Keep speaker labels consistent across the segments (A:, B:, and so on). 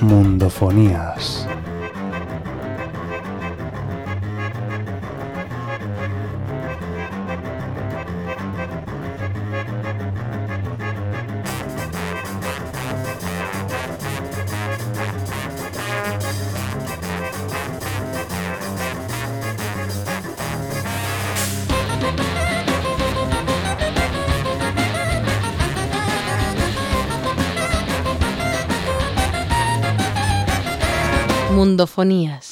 A: Mundofonías.
B: Mundofonías.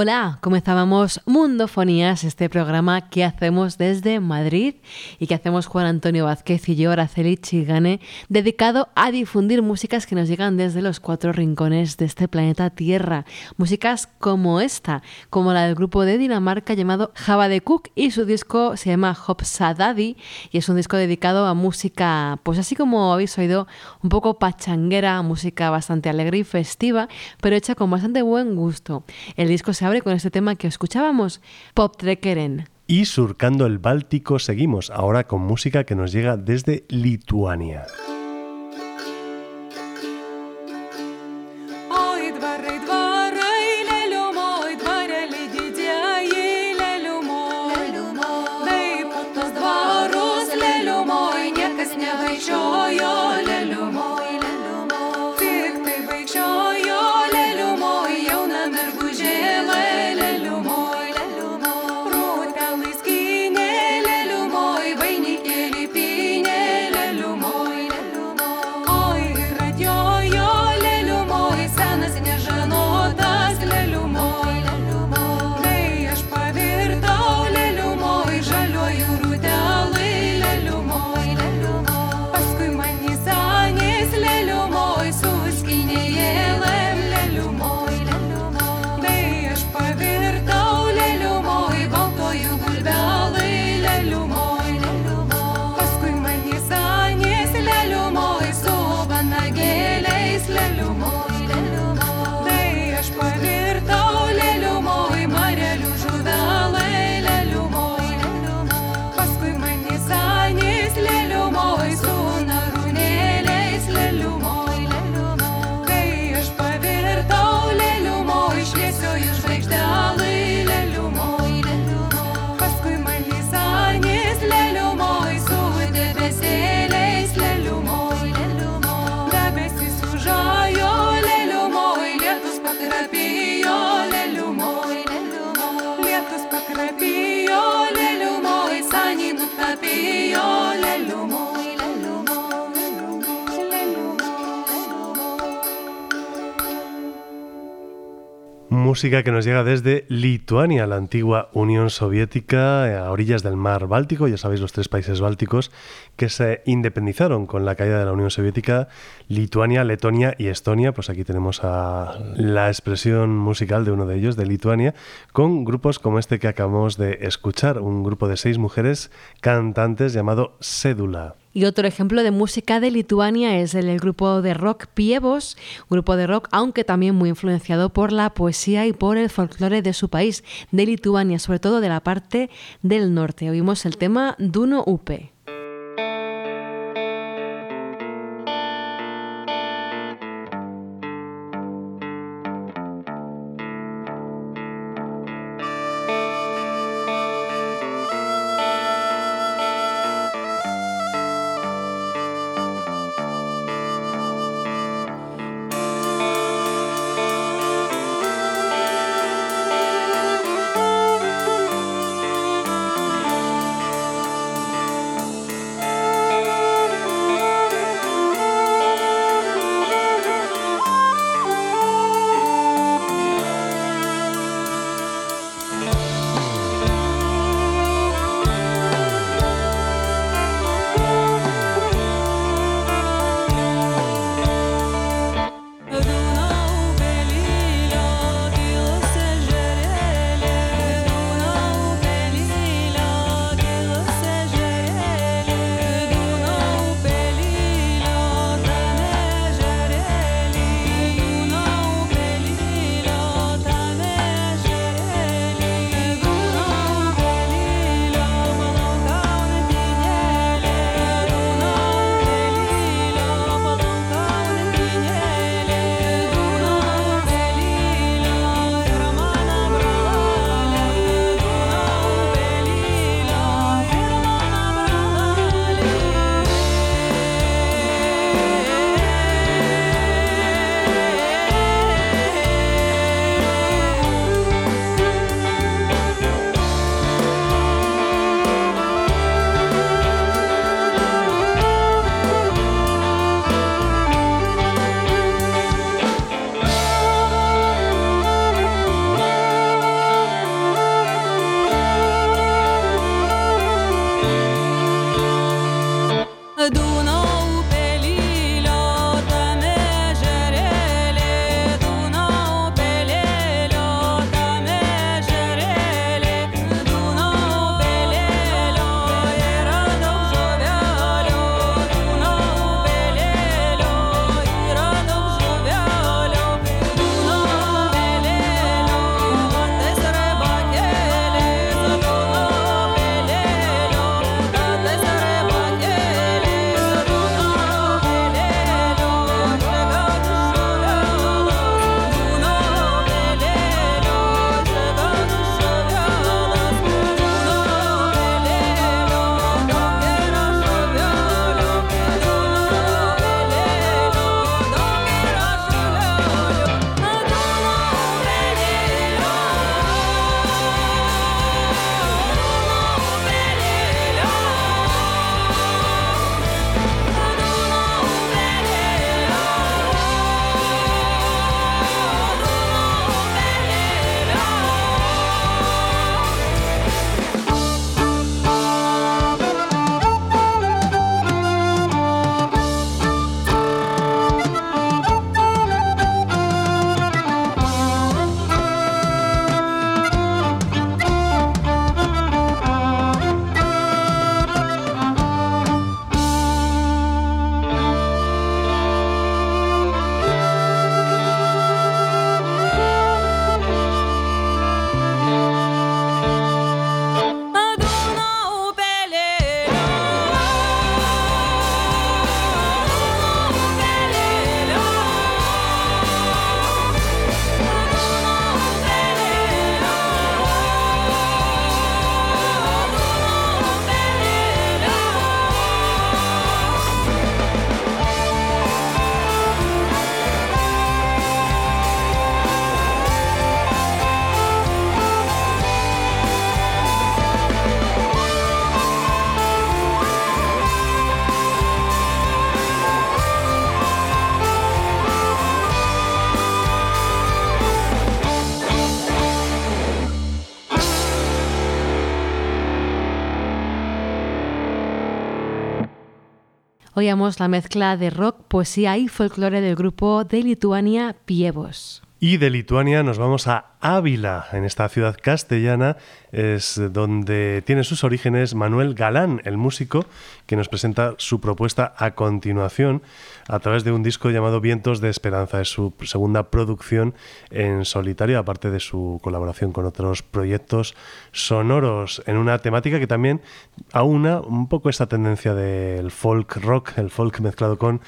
B: Hola, comenzábamos Mundofonías, este programa que hacemos desde Madrid y que hacemos Juan Antonio Vázquez y yo, Araceli Chigane, dedicado a difundir músicas que nos llegan desde los cuatro rincones de este planeta Tierra. Músicas como esta, como la del grupo de Dinamarca llamado Java de Cook y su disco se llama Hop Sadadi y es un disco dedicado a música, pues así como habéis oído, un poco pachanguera, música bastante alegre y festiva, pero hecha con bastante buen gusto. El disco se abre con este tema que escuchábamos, Pop Trekeren.
A: Y surcando el Báltico seguimos ahora con música que nos llega desde Lituania.
C: Música que nos llega desde Lituania, la antigua Unión Soviética, a orillas del mar Báltico, ya sabéis los tres países bálticos que se independizaron con la caída de la Unión Soviética, Lituania, Letonia y Estonia, pues aquí tenemos a la expresión musical de uno de ellos, de Lituania, con grupos como este que acabamos de escuchar, un grupo de seis mujeres cantantes llamado Cédula.
B: Y otro ejemplo de música de Lituania es el, grupo de rock Pievos, grupo de rock aunque también muy influenciado por la poesía y por el folclore de su país, de Lituania, sobre todo de la parte del norte. Oímos el tema Duno Upe. Oíamos la mezcla de rock, poesía y folclore del grupo de Lituania Pievos.
C: Y de Lituania nos vamos a Ávila, en esta ciudad castellana, es donde tiene sus orígenes Manuel Galán, el músico, que nos presenta su propuesta a continuación a través de un disco llamado Vientos de Esperanza. Es su segunda producción en solitario, aparte de su colaboración con otros proyectos sonoros, en una temática que también aúna un poco esta tendencia del folk rock, el folk mezclado con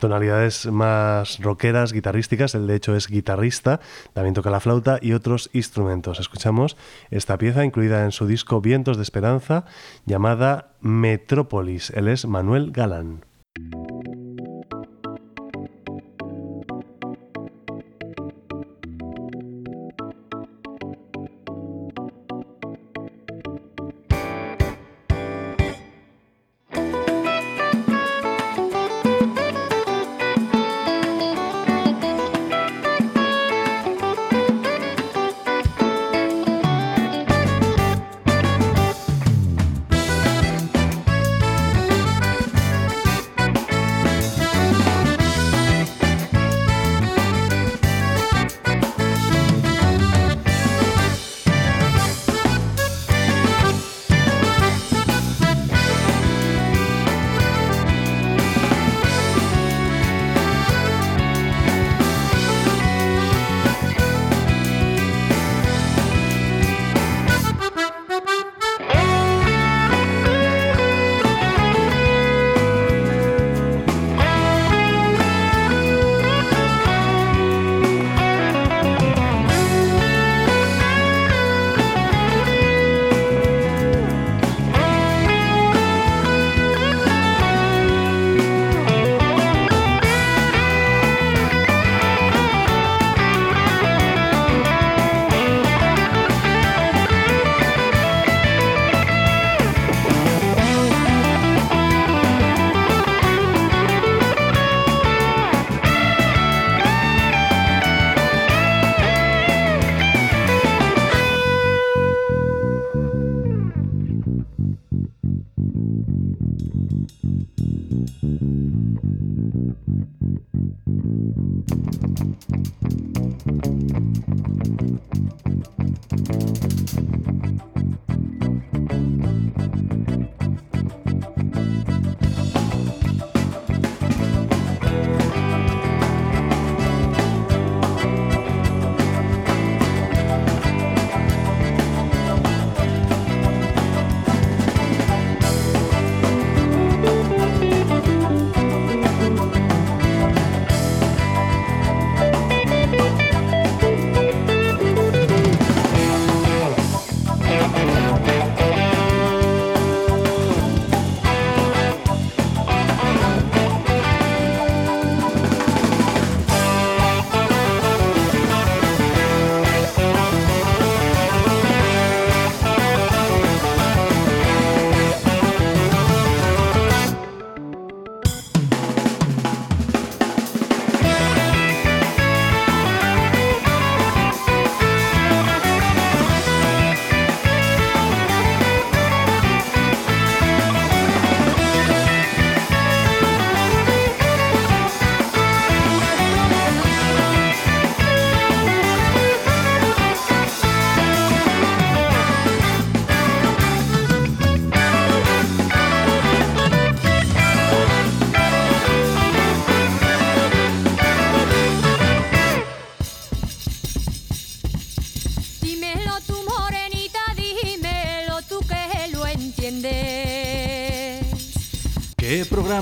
C: tonalidades más rockeras, guitarrísticas. Él de hecho es guitarrista, también toca la flauta y otros instrumentos. Escuchamos esta pieza incluida en su disco Vientos de Esperanza llamada Metrópolis. Él es Manuel Galán.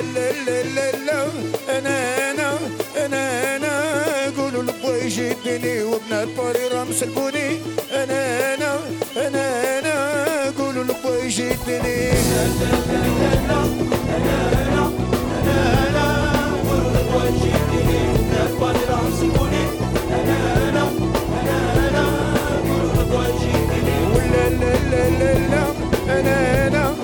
D: لا لا لا لا أنا أنا أنا أنا قولوا لبوي جيبني وبنات باري رام سلبوني أنا أنا أنا أنا قولوا لبوي جيبني لا لا لا لا أنا أنا أنا أنا قولوا لبوي جيبني وبنات باري رام سلبوني أنا أنا أنا أنا قولوا لبوي جيبني ولا لا لا لا لا أنا أنا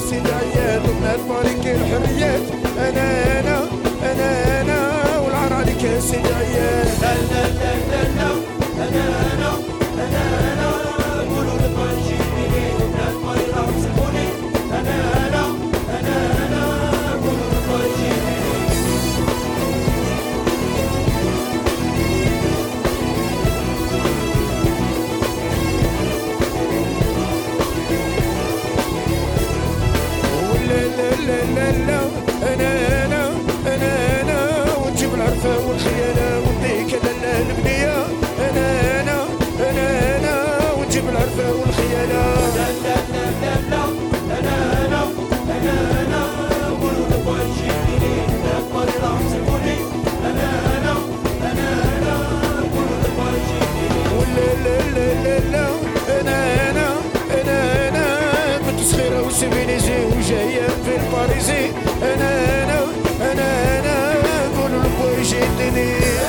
D: نفسي العيال وبنات مالك الحريات. أنا أنا أنا أنا والعار عليك يا سيدي عيال. لا لا لا لا لا أنا سبينيزي وجاية في الباريزي أنا أنا أنا أنا كل البوي شدني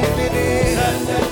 D: Saturday. Saturday.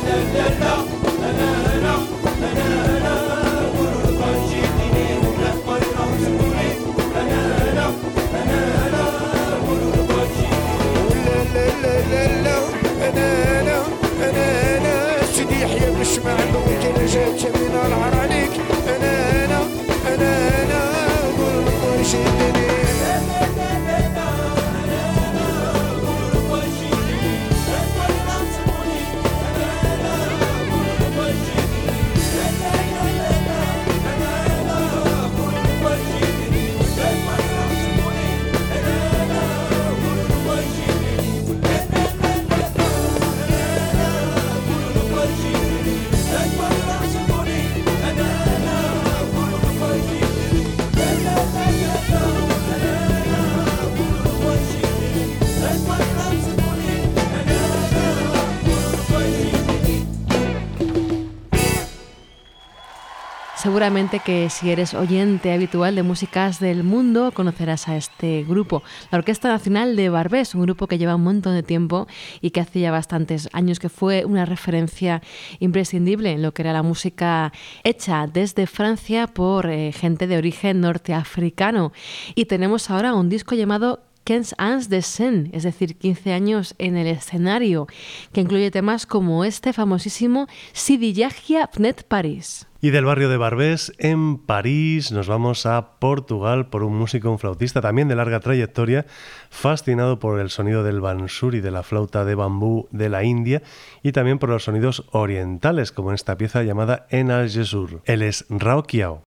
B: Seguramente que si eres oyente habitual de músicas del mundo conocerás a este grupo, la Orquesta Nacional de Barbés, un grupo que lleva un montón de tiempo y que hace ya bastantes años que fue una referencia imprescindible en lo que era la música hecha desde Francia por eh, gente de origen norteafricano. Y tenemos ahora un disco llamado Quinze ans de scène, es decir, 15 años en el escenario, que incluye temas como este famosísimo Sidillagia Pnet Paris.
C: Y del barrio de Barbés, en París, nos vamos a Portugal por un músico, un flautista también de larga trayectoria, fascinado por el sonido del bansuri, de la flauta de bambú de la India y también por los sonidos orientales, como en esta pieza llamada En Algesur. Él es Rao Kiao.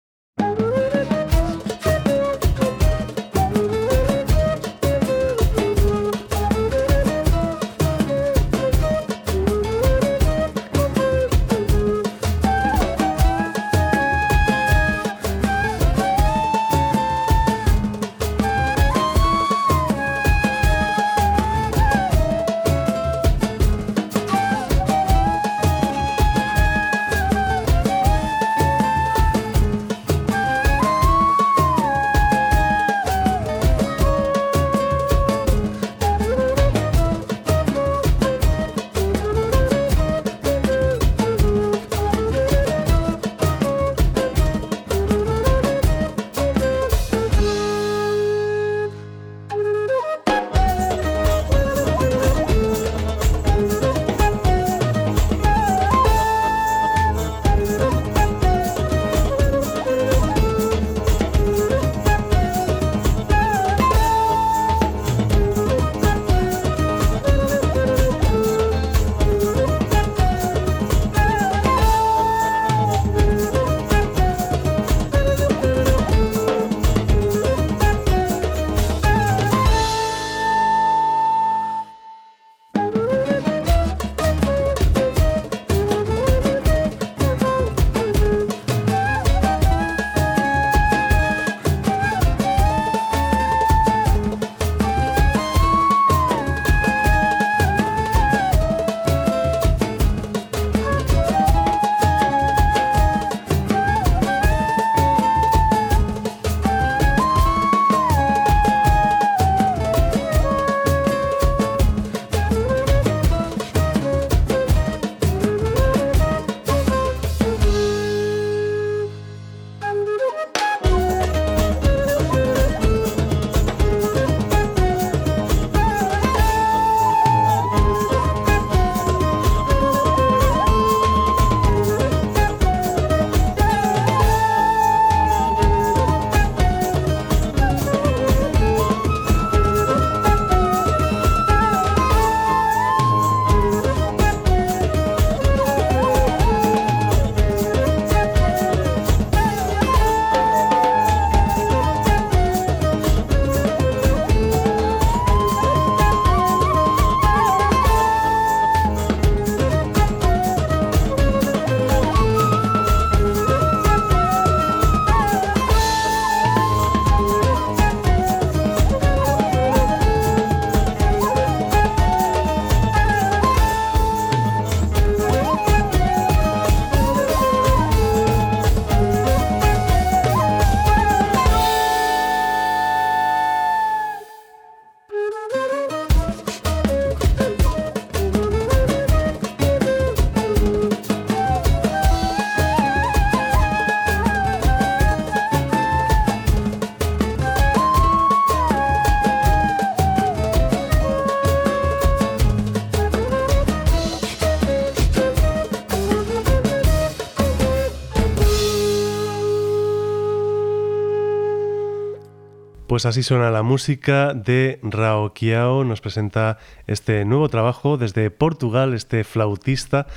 C: Pues así suena la música de Rao Kiao. Nos presenta este nuevo trabajo desde Portugal, este flautista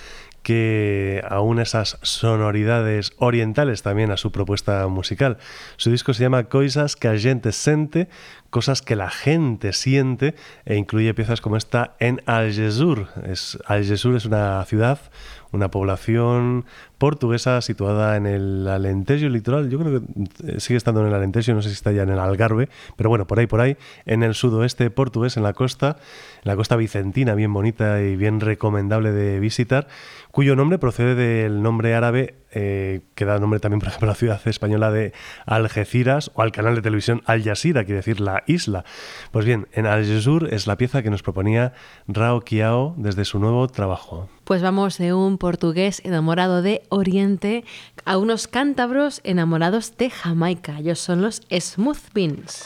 C: que aúna esas sonoridades orientales también a su propuesta musical. Su disco se llama Coisas que a gente sente, cosas que la gente siente, e incluye piezas como esta en Algesur. Es, Algesur es una ciudad, una población portuguesa situada en el Alentejo litoral. Yo creo que eh, sigue estando en el Alentejo, no sé si está ya en el Algarve, pero bueno, por ahí, por ahí, en el sudoeste portugués, en la costa, en la costa vicentina, bien bonita y bien recomendable de visitar, cuyo nombre procede del nombre árabe eh, que da nombre también, por ejemplo, a la ciudad española de Algeciras o al canal de televisión Al Jazeera, quiere decir la isla. Pues bien, en Algesur es la pieza que nos proponía Rao Kiao desde su nuevo trabajo.
B: Pues vamos de un portugués enamorado de Oriente a unos cántabros enamorados de Jamaica. Ellos son los Smooth Beans.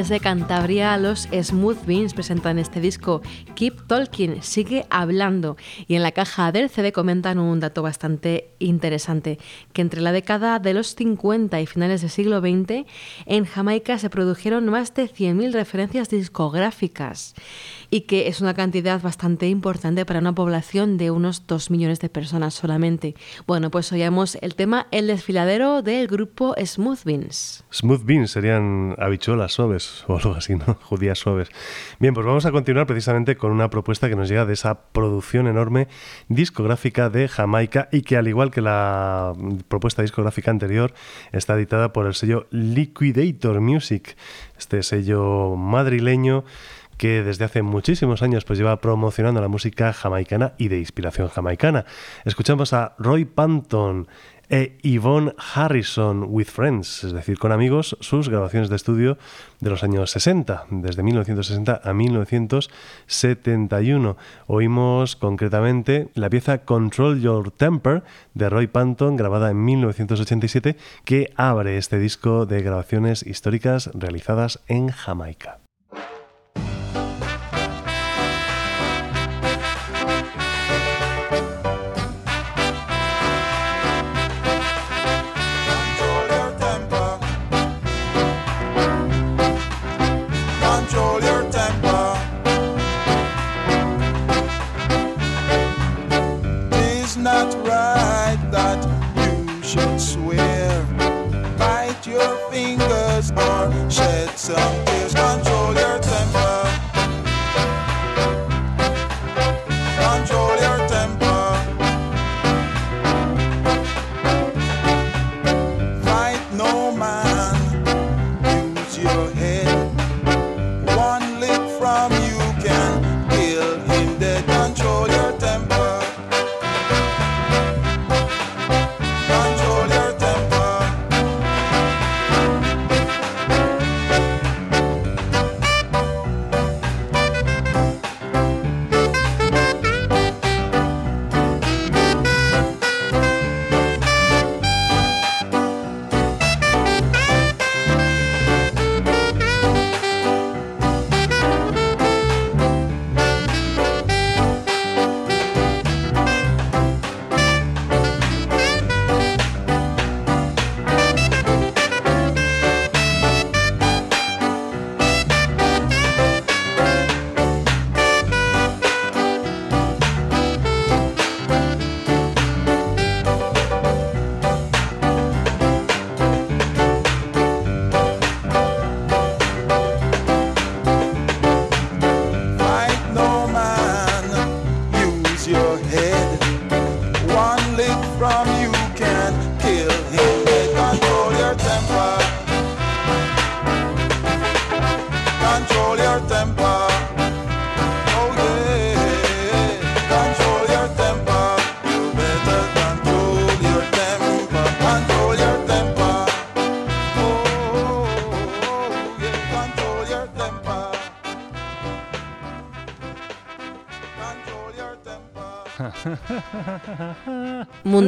B: Desde Cantabria, los Smooth Beans presentan este disco Keep Talking, sigue hablando. Y en la caja del CD comentan un dato bastante interesante, que entre la década de los 50 y finales del siglo XX, en Jamaica se produjeron más de 100.000 referencias discográficas y que es una cantidad bastante importante para una población de unos 2 millones de personas solamente. Bueno, pues oíamos el tema El desfiladero del grupo Smooth Beans.
C: Smooth Beans serían habichuelas suaves o algo así, ¿no? Judías suaves. Bien, pues vamos a continuar precisamente con una propuesta que nos llega de esa producción enorme discográfica de Jamaica y que al igual que la propuesta discográfica anterior está editada por el sello Liquidator Music, este sello madrileño que desde hace muchísimos años pues lleva promocionando la música jamaicana y de inspiración jamaicana. Escuchamos a Roy Panton e Yvonne Harrison with Friends, es decir, con amigos, sus grabaciones de estudio de los años 60, desde 1960 a 1971. Oímos concretamente la pieza Control Your Temper de Roy Panton, grabada en 1987, que abre este disco de grabaciones históricas realizadas en Jamaica. song.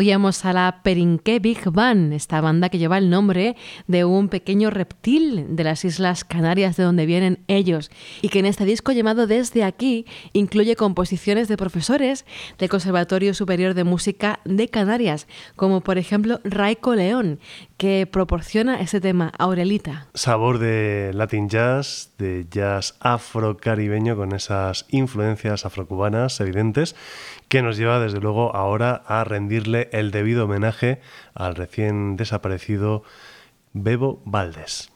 B: Oíamos a la Perinqué Big Band, esta banda que lleva el nombre de un pequeño reptil de las Islas Canarias de donde vienen ellos y que en este disco llamado Desde aquí incluye composiciones de profesores del Conservatorio Superior de Música de Canarias, como por ejemplo Raico León, que proporciona ese tema, Aurelita.
C: Sabor de Latin jazz, de jazz afrocaribeño con esas influencias afrocubanas evidentes que nos lleva desde luego ahora a rendirle el debido homenaje al recién desaparecido Bebo Valdés.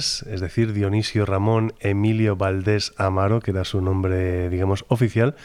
C: Es decir, Dionisio Ramón Emilio Valdés Amaro, que era su nombre, digamos, oficial,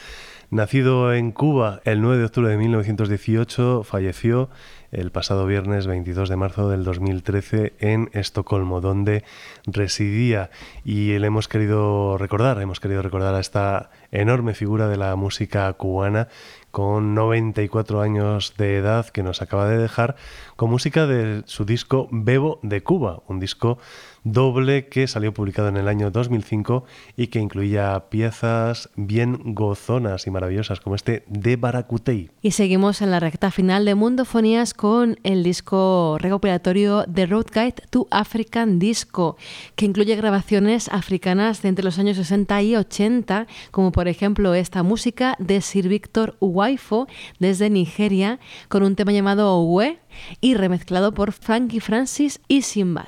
C: nacido en Cuba el 9 de octubre de 1918, falleció el pasado viernes 22 de marzo del 2013 en Estocolmo, donde residía. Y le hemos querido recordar, hemos querido recordar a esta enorme figura de la música cubana con 94 años de edad que nos acaba de dejar con música de su disco Bebo de Cuba, un disco doble que salió publicado en el año 2005 y que incluía piezas bien gozonas y maravillosas como este de Baracutei.
B: Y seguimos en la recta final de Mundofonías con el disco recopilatorio The Road Guide to African Disco, que incluye grabaciones africanas de entre los años 60 y 80, como por ejemplo esta música de Sir Victor Uwaifo desde Nigeria, con un tema llamado Owe y remezclado por Frankie Francis y Simbad.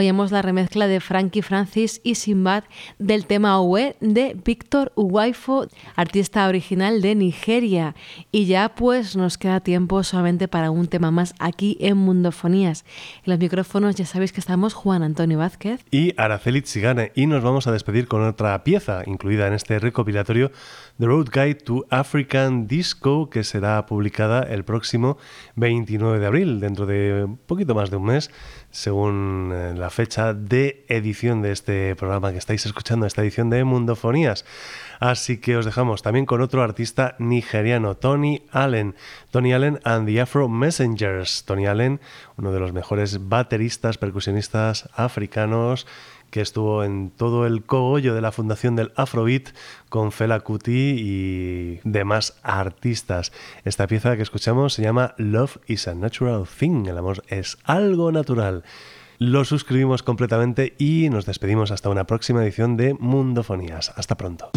B: Oímos la remezcla de Frankie Francis y Simbad del tema Owe de Víctor Uwaifo, artista original de Nigeria. Y ya pues nos queda tiempo solamente para un tema más aquí en Mundofonías. En los micrófonos ya sabéis que estamos Juan Antonio Vázquez.
C: y Araceli Tzigane. Y nos vamos a despedir con otra pieza incluida en este recopilatorio, The Road Guide to African Disco, que será publicada el próximo 29 de abril, dentro de un poquito más de un mes, según eh, la fecha de edición de este programa que estáis escuchando, esta edición de Mundofonías. Así que os dejamos también con otro artista nigeriano, Tony Allen. Tony Allen and the Afro Messengers. Tony Allen, uno de los mejores bateristas, percusionistas africanos que estuvo en todo el cogollo de la fundación del Afrobeat con Fela Kuti y demás artistas. Esta pieza que escuchamos se llama Love is a Natural Thing. El amor es algo natural. Lo suscribimos completamente y nos despedimos hasta una próxima edición de Mundofonías. Hasta pronto.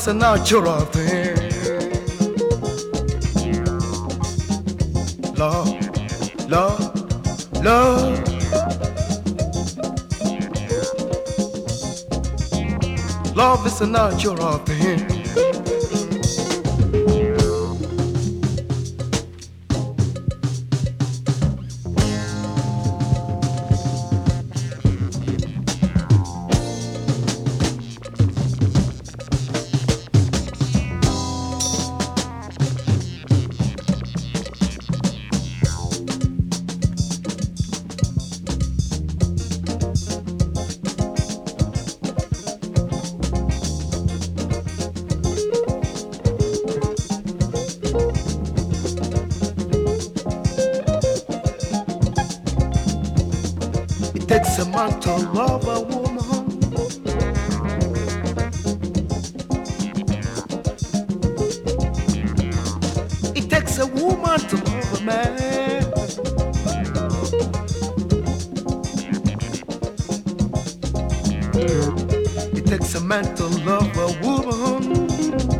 E: Is a natural thing. Love, love, love. Love is a natural thing. It takes a man to love a woman.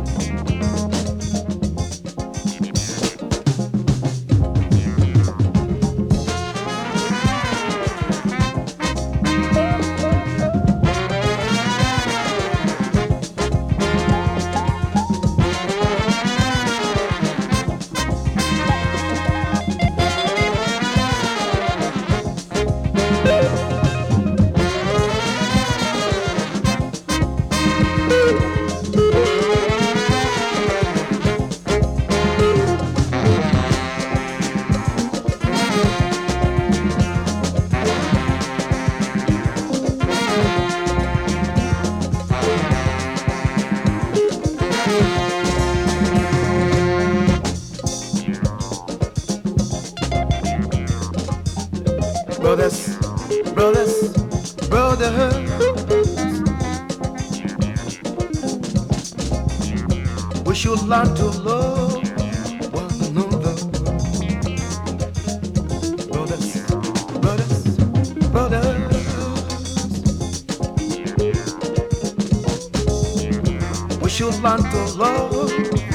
E: Learn to love one another. Brothers, brothers, brothers. We should learn to love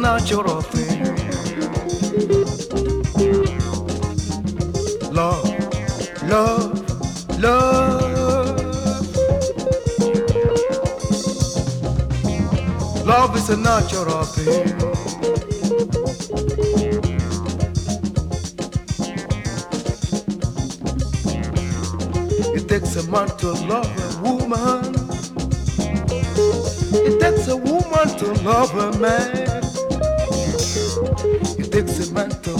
E: Natural thing. Love, love, love. Love is a natural thing. It takes a man to love a woman. It takes a woman to love a man ese manto